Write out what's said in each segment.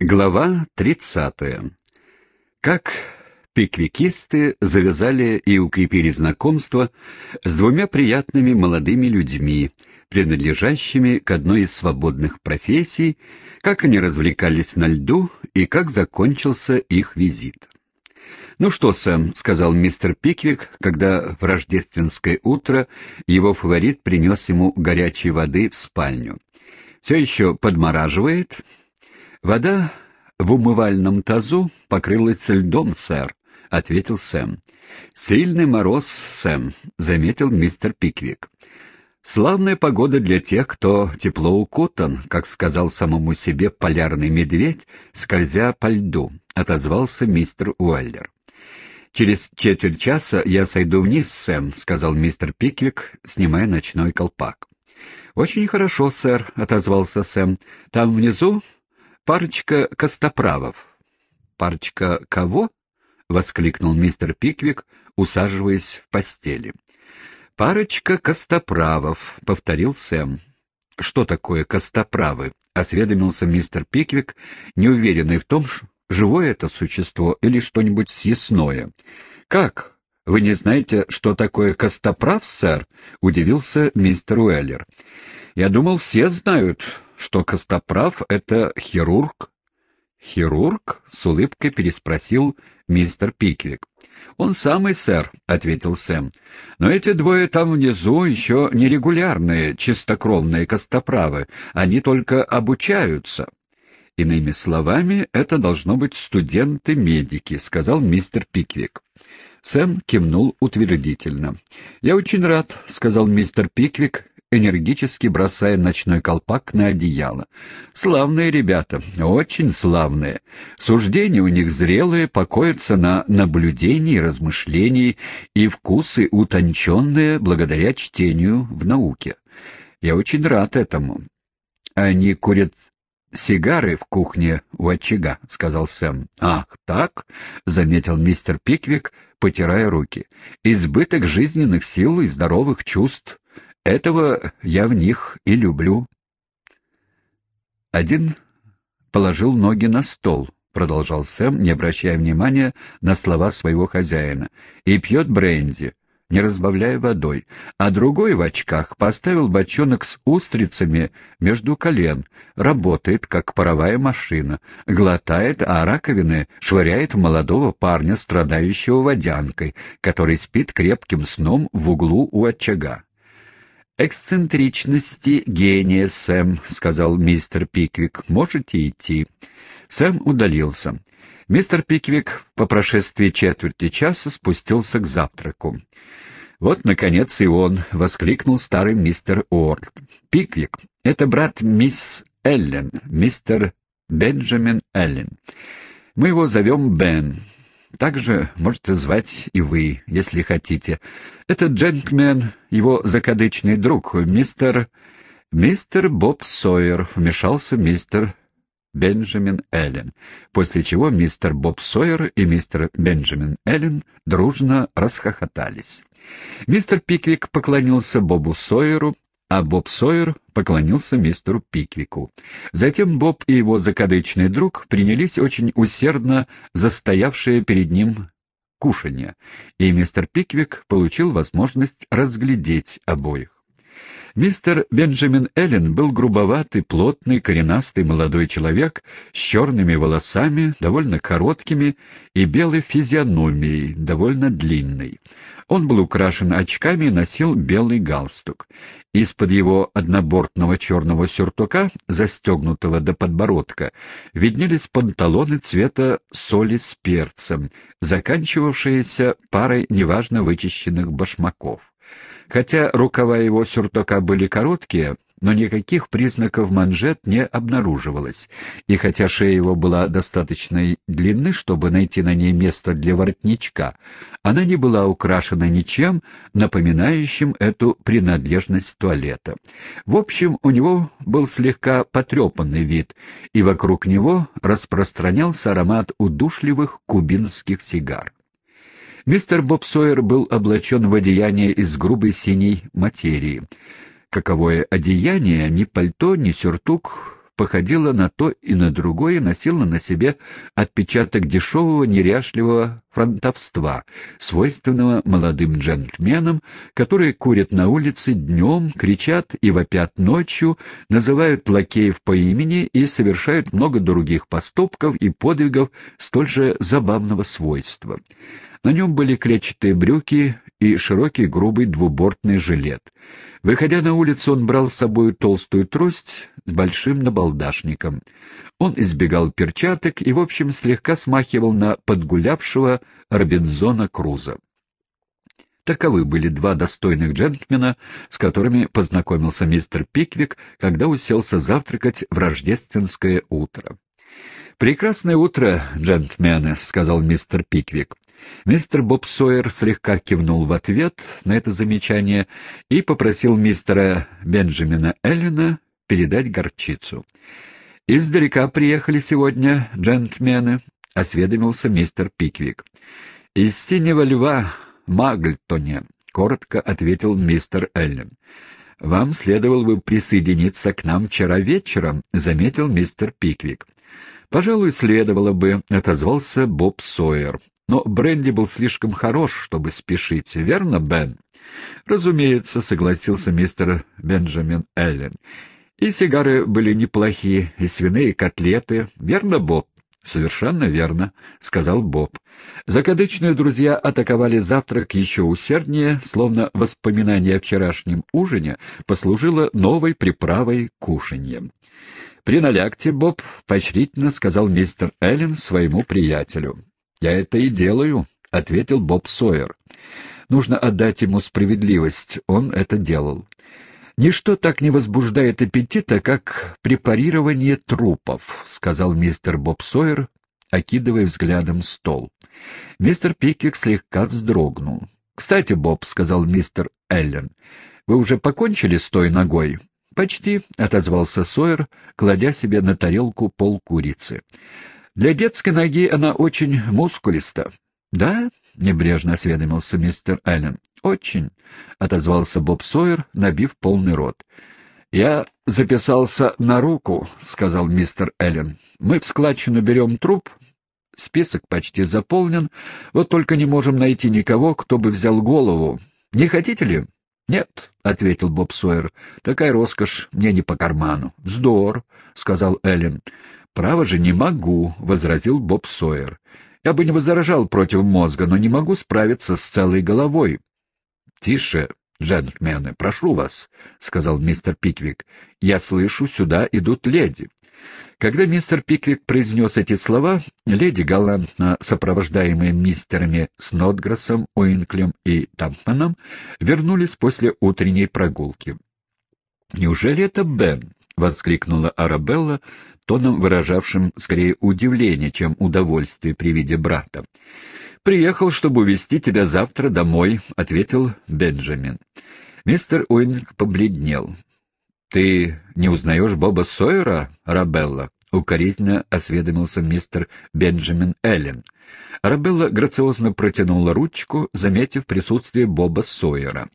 Глава 30. Как пиквикисты завязали и укрепили знакомство с двумя приятными молодыми людьми, принадлежащими к одной из свободных профессий, как они развлекались на льду и как закончился их визит. «Ну что, Сэм», — сказал мистер Пиквик, когда в рождественское утро его фаворит принес ему горячей воды в спальню. «Все еще подмораживает?» «Вода в умывальном тазу покрылась льдом, сэр», — ответил Сэм. «Сильный мороз, Сэм», — заметил мистер Пиквик. «Славная погода для тех, кто тепло укутан», как сказал самому себе полярный медведь, скользя по льду, — отозвался мистер Уэллер. «Через четверть часа я сойду вниз, Сэм», — сказал мистер Пиквик, снимая ночной колпак. «Очень хорошо, сэр», — отозвался Сэм. «Там внизу Парочка костоправов. Парочка кого? воскликнул мистер Пиквик, усаживаясь в постели. Парочка костоправов, повторил Сэм. Что такое костоправы? осведомился мистер Пиквик, неуверенный в том, живое это существо или что-нибудь съестное. Как? Вы не знаете, что такое костоправ, сэр? удивился мистер Уэллер. Я думал, все знают, что Костоправ — это хирург. «Хирург?» — с улыбкой переспросил мистер Пиквик. «Он самый, сэр», — ответил Сэм. «Но эти двое там внизу еще нерегулярные, чистокровные костоправы. Они только обучаются». «Иными словами, это должно быть студенты-медики», — сказал мистер Пиквик. Сэм кивнул утвердительно. «Я очень рад», — сказал мистер Пиквик, энергически бросая ночной колпак на одеяло. «Славные ребята, очень славные. Суждения у них зрелые, покоятся на наблюдении, размышлении и вкусы утонченные благодаря чтению в науке. Я очень рад этому. Они курят сигары в кухне у очага», — сказал Сэм. «Ах, так?» — заметил мистер Пиквик, потирая руки. «Избыток жизненных сил и здоровых чувств этого я в них и люблю. Один положил ноги на стол, продолжал Сэм, не обращая внимания на слова своего хозяина, и пьет бренди, не разбавляя водой, а другой в очках поставил бочонок с устрицами между колен, работает, как паровая машина, глотает, а раковины швыряет в молодого парня, страдающего водянкой, который спит крепким сном в углу у очага. «Эксцентричности гения, Сэм», — сказал мистер Пиквик. «Можете идти». Сэм удалился. Мистер Пиквик по прошествии четверти часа спустился к завтраку. «Вот, наконец, и он!» — воскликнул старый мистер Уорд. «Пиквик, это брат мисс Эллен, мистер Бенджамин Эллен. Мы его зовем Бен. Также можете звать и вы, если хотите. Этот джентльмен — его закадычный друг, мистер... Мистер Боб Сойер, вмешался мистер Бенджамин Эллен, после чего мистер Боб Сойер и мистер Бенджамин Эллен дружно расхохотались. Мистер Пиквик поклонился Бобу Сойеру, а Боб Сойер поклонился мистеру Пиквику. Затем Боб и его закадычный друг принялись очень усердно застоявшие перед ним кушанье, и мистер Пиквик получил возможность разглядеть обоих. Мистер Бенджамин Эллен был грубоватый, плотный, коренастый молодой человек с черными волосами, довольно короткими, и белой физиономией, довольно длинной. Он был украшен очками и носил белый галстук. Из-под его однобортного черного сюртука, застегнутого до подбородка, виднелись панталоны цвета соли с перцем, заканчивавшиеся парой неважно вычищенных башмаков. Хотя рукава его сюртука были короткие, но никаких признаков манжет не обнаруживалось, и хотя шея его была достаточной длины, чтобы найти на ней место для воротничка, она не была украшена ничем, напоминающим эту принадлежность туалета. В общем, у него был слегка потрепанный вид, и вокруг него распространялся аромат удушливых кубинских сигар. Мистер Боб Сойер был облачен в одеяние из грубой синей материи. Каковое одеяние, ни пальто, ни сюртук походила на то и на другое, носила на себе отпечаток дешевого неряшливого фронтовства, свойственного молодым джентльменам, которые курят на улице днем, кричат и вопят ночью, называют лакеев по имени и совершают много других поступков и подвигов столь же забавного свойства. На нем были клетчатые брюки и широкий грубый двубортный жилет. Выходя на улицу, он брал с собой толстую трость с большим набалдашником. Он избегал перчаток и, в общем, слегка смахивал на подгулявшего Робинзона Круза. Таковы были два достойных джентльмена, с которыми познакомился мистер Пиквик, когда уселся завтракать в рождественское утро. «Прекрасное утро, джентльмены», — сказал мистер Пиквик. Мистер Боб Сойер слегка кивнул в ответ на это замечание и попросил мистера Бенджамина Эллина передать горчицу. «Издалека приехали сегодня, джентльмены», — осведомился мистер Пиквик. «Из синего льва Магльтоне», — коротко ответил мистер Эллен. «Вам следовало бы присоединиться к нам вчера вечером», — заметил мистер Пиквик. «Пожалуй, следовало бы», — отозвался Боб Сойер. Но бренди был слишком хорош, чтобы спешить, верно, Бен? Разумеется, согласился мистер Бенджамин Эллен. И сигары были неплохие, и свиные котлеты. Верно, Боб? «Совершенно верно», — сказал Боб. Закадычные друзья атаковали завтрак еще усерднее, словно воспоминание о вчерашнем ужине послужило новой приправой кушаньем. «При налягте, Боб», — поощрительно сказал мистер Эллен своему приятелю. «Я это и делаю», — ответил Боб Сойер. «Нужно отдать ему справедливость. Он это делал». «Ничто так не возбуждает аппетита, как препарирование трупов», — сказал мистер Боб Сойер, окидывая взглядом стол. Мистер Пикик слегка вздрогнул. «Кстати, Боб», — сказал мистер Эллен, — «вы уже покончили с той ногой?» «Почти», — отозвался Сойер, кладя себе на тарелку пол курицы. Для детской ноги она очень мускулиста. — Да? — небрежно осведомился мистер Аллен. — Очень, — отозвался Боб Сойер, набив полный рот. — Я записался на руку, — сказал мистер Эллен. — Мы в складчину берем труп. Список почти заполнен. Вот только не можем найти никого, кто бы взял голову. Не хотите ли? — Нет, — ответил Боб Сойер. — Такая роскошь мне не по карману. — Вздор, — сказал Эллен. «Право же не могу», — возразил Боб Сойер. «Я бы не возражал против мозга, но не могу справиться с целой головой». «Тише, джентльмены, прошу вас», — сказал мистер Пиквик. «Я слышу, сюда идут леди». Когда мистер Пиквик произнес эти слова, леди, галантно сопровождаемые мистерами Снотграссом, Уинклем и Тампманом, вернулись после утренней прогулки. «Неужели это Бен?» — воскликнула Арабелла, тоном выражавшим скорее удивление, чем удовольствие при виде брата. «Приехал, чтобы увезти тебя завтра домой», — ответил Бенджамин. Мистер Уинг побледнел. «Ты не узнаешь Боба Сойера, Арабелла?» — укоризненно осведомился мистер Бенджамин Эллен. Арабелла грациозно протянула ручку, заметив присутствие Боба Сойера.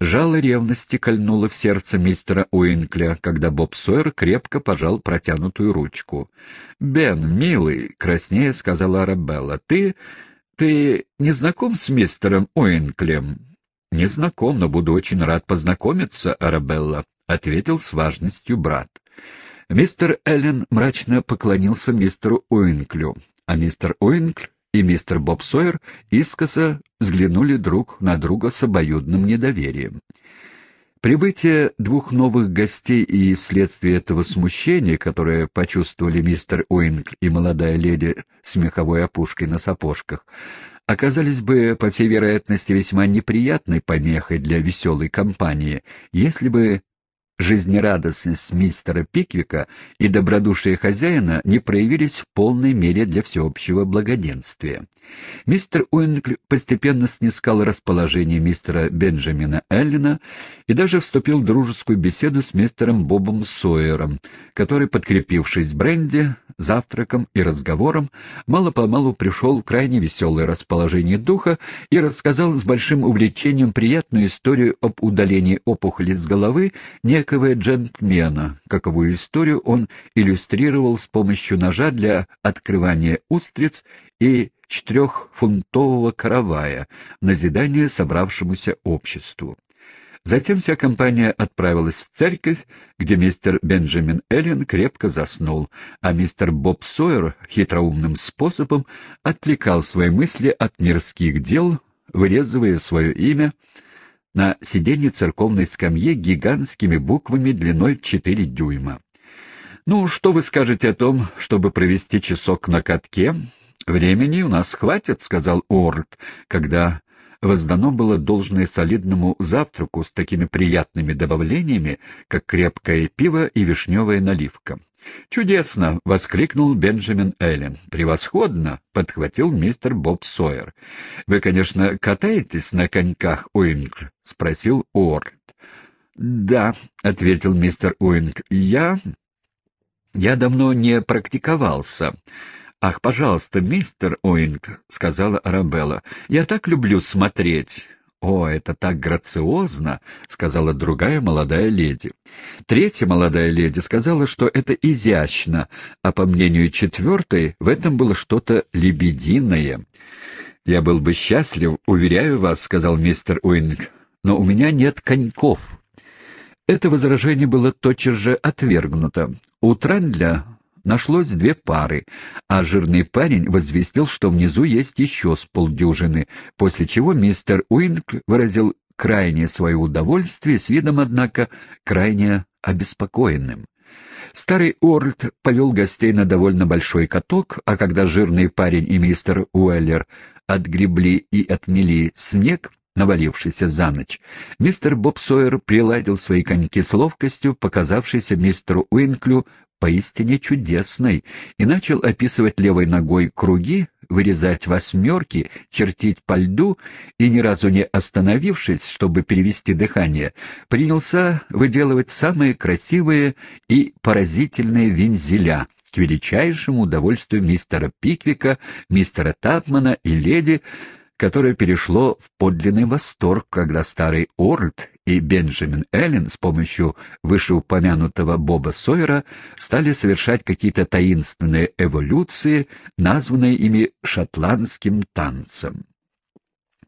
Жало ревности кольнуло в сердце мистера Уинкля, когда Боб Сойер крепко пожал протянутую ручку. «Бен, милый», — краснее сказала Арабелла, — «ты... ты не знаком с мистером Уинклем?» «Не знаком, но буду очень рад познакомиться, Арабелла», — ответил с важностью брат. Мистер Эллен мрачно поклонился мистеру Уинклю, а мистер Уинкль и мистер Боб Сойер искоса взглянули друг на друга с обоюдным недоверием. Прибытие двух новых гостей и вследствие этого смущения, которое почувствовали мистер Уинг и молодая леди с меховой опушкой на сапожках, оказались бы, по всей вероятности, весьма неприятной помехой для веселой компании, если бы жизнерадостность мистера Пиквика и добродушие хозяина не проявились в полной мере для всеобщего благоденствия. Мистер Уинкли постепенно снискал расположение мистера Бенджамина Эллина и даже вступил в дружескую беседу с мистером Бобом Сойером, который, подкрепившись бренди, завтраком и разговором, мало-помалу пришел в крайне веселое расположение духа и рассказал с большим увлечением приятную историю об удалении опухоли с головы некого джентльмена, каковую историю он иллюстрировал с помощью ножа для открывания устриц и четырехфунтового каравая, назидание собравшемуся обществу. Затем вся компания отправилась в церковь, где мистер Бенджамин Эллен крепко заснул, а мистер Боб Сойер хитроумным способом отвлекал свои мысли от мирских дел, вырезывая свое имя на сиденье церковной скамьи гигантскими буквами длиной в четыре дюйма. «Ну, что вы скажете о том, чтобы провести часок на катке?» «Времени у нас хватит», — сказал Уорд, когда воздано было должное солидному завтраку с такими приятными добавлениями, как крепкое пиво и вишневая наливка. «Чудесно!» — воскликнул Бенджамин Эллен. «Превосходно!» — подхватил мистер Боб Сойер. «Вы, конечно, катаетесь на коньках, Уингл?» — спросил Уорд. «Да», — ответил мистер Уинг. «Я... я давно не практиковался». «Ах, пожалуйста, мистер Уинг», — сказала Арабелла, — «я так люблю смотреть». «О, это так грациозно!» — сказала другая молодая леди. Третья молодая леди сказала, что это изящно, а по мнению четвертой в этом было что-то лебединое. «Я был бы счастлив, уверяю вас», — сказал мистер Уинг, — «но у меня нет коньков». Это возражение было тотчас же отвергнуто. У Трандля нашлось две пары, а жирный парень возвестил, что внизу есть еще с полдюжины, после чего мистер Уинг выразил крайнее свое удовольствие, с видом, однако, крайне обеспокоенным. Старый Уорлд повел гостей на довольно большой каток, а когда жирный парень и мистер Уэллер отгребли и отмели снег, навалившийся за ночь, мистер Боб Сойер приладил свои коньки с ловкостью, показавшейся мистеру Уинклю поистине чудесной, и начал описывать левой ногой круги, вырезать восьмерки, чертить по льду, и ни разу не остановившись, чтобы перевести дыхание, принялся выделывать самые красивые и поразительные вензеля — к величайшему удовольствию мистера Пиквика, мистера Тапмана и леди, которое перешло в подлинный восторг, когда старый Орлд и Бенджамин Эллен с помощью вышеупомянутого Боба Сойера стали совершать какие-то таинственные эволюции, названные ими шотландским танцем.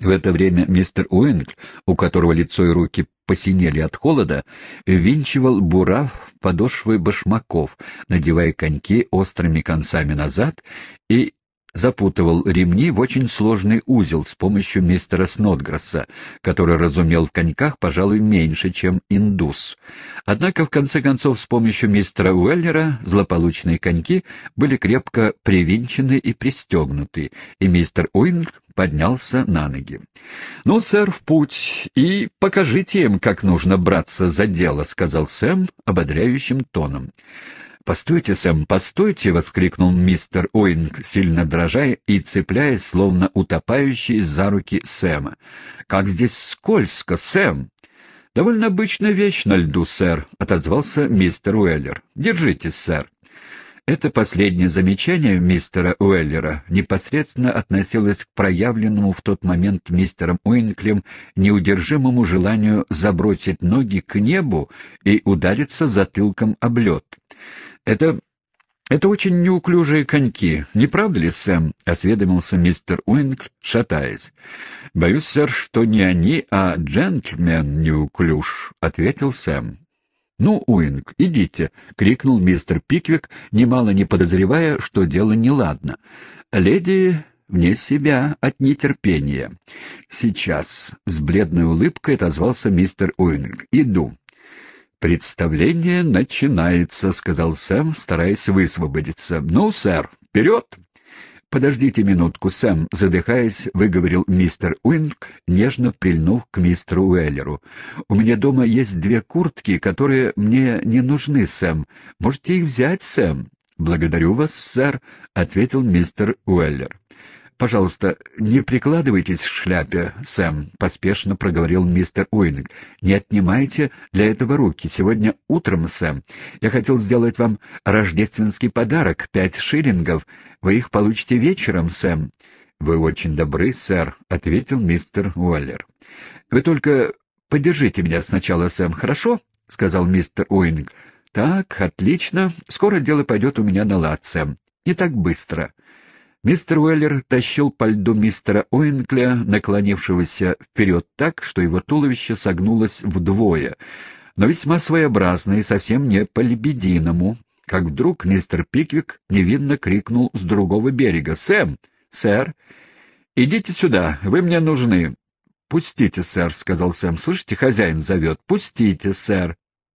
В это время мистер Уинг, у которого лицо и руки посинели от холода, винчивал бурав подошвы башмаков, надевая коньки острыми концами назад и запутывал ремни в очень сложный узел с помощью мистера Снотграсса, который разумел в коньках, пожалуй, меньше, чем индус. Однако, в конце концов, с помощью мистера Уэллера злополучные коньки были крепко привинчены и пристегнуты, и мистер Уинг поднялся на ноги. — Ну, сэр, в путь, и покажите им, как нужно браться за дело, — сказал Сэм ободряющим тоном. «Постойте, Сэм, постойте!» — воскликнул мистер Уинг, сильно дрожа и цепляясь, словно утопающий за руки Сэма. «Как здесь скользко, Сэм!» «Довольно обычная вещь на льду, сэр», — отозвался мистер Уэллер. «Держитесь, сэр». Это последнее замечание мистера Уэллера непосредственно относилось к проявленному в тот момент мистером Уинклем неудержимому желанию забросить ноги к небу и удариться затылком об лед. «Это... это очень неуклюжие коньки, не правда ли, Сэм?» — осведомился мистер Уинг, шатаясь. «Боюсь, сэр, что не они, а джентльмен неуклюж», — ответил Сэм. «Ну, Уинг, идите!» — крикнул мистер Пиквик, нимало не подозревая, что дело неладно. «Леди вне себя от нетерпения». «Сейчас!» — с бледной улыбкой отозвался мистер Уинг. «Иду». «Представление начинается», — сказал Сэм, стараясь высвободиться. «Ну, сэр, вперед!» «Подождите минутку, Сэм», — задыхаясь, выговорил мистер Уинг, нежно прильнув к мистеру Уэллеру. «У меня дома есть две куртки, которые мне не нужны, Сэм. Можете их взять, Сэм?» «Благодарю вас, сэр», — ответил мистер Уэллер. «Пожалуйста, не прикладывайтесь к шляпе, Сэм», — поспешно проговорил мистер Уинг. «Не отнимайте для этого руки. Сегодня утром, Сэм, я хотел сделать вам рождественский подарок — пять шиллингов. Вы их получите вечером, Сэм». «Вы очень добры, сэр», — ответил мистер Уэллер. «Вы только подержите меня сначала, Сэм, хорошо?» — сказал мистер Уинкль. «Так, отлично. Скоро дело пойдет у меня на лад, Сэм. Не так быстро». Мистер Уэллер тащил по льду мистера Уинкля, наклонившегося вперед так, что его туловище согнулось вдвое, но весьма своеобразно и совсем не по-лебединому, как вдруг мистер Пиквик невинно крикнул с другого берега. «Сэм! Сэр! Идите сюда, вы мне нужны!» «Пустите, сэр», — сказал Сэм. «Слышите, хозяин зовет. Пустите, сэр».